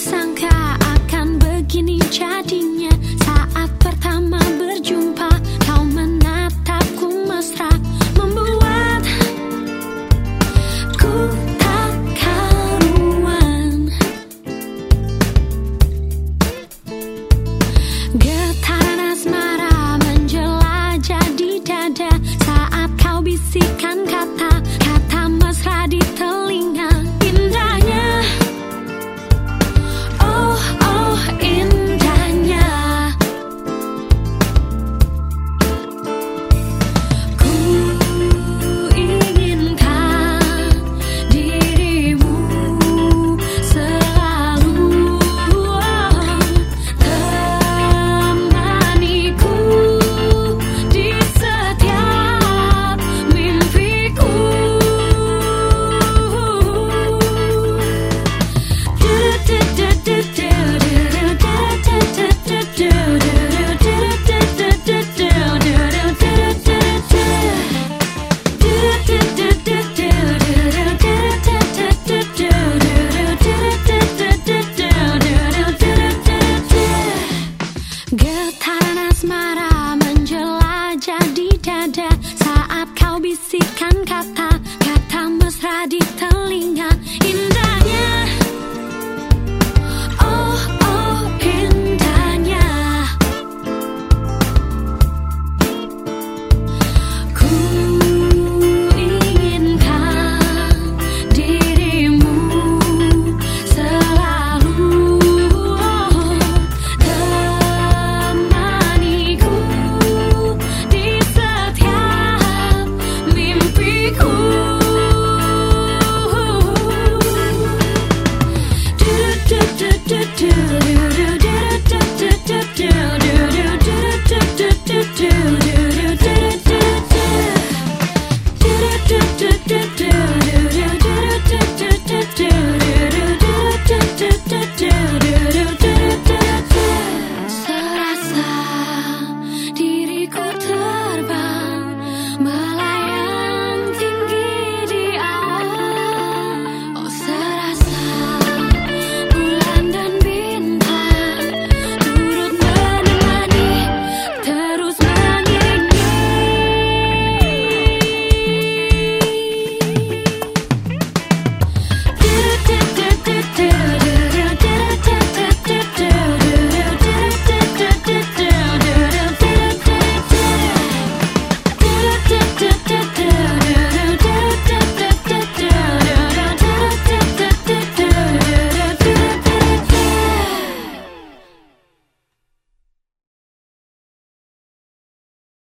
散开 Saat kau bisikkan kata Kata mesra di telinga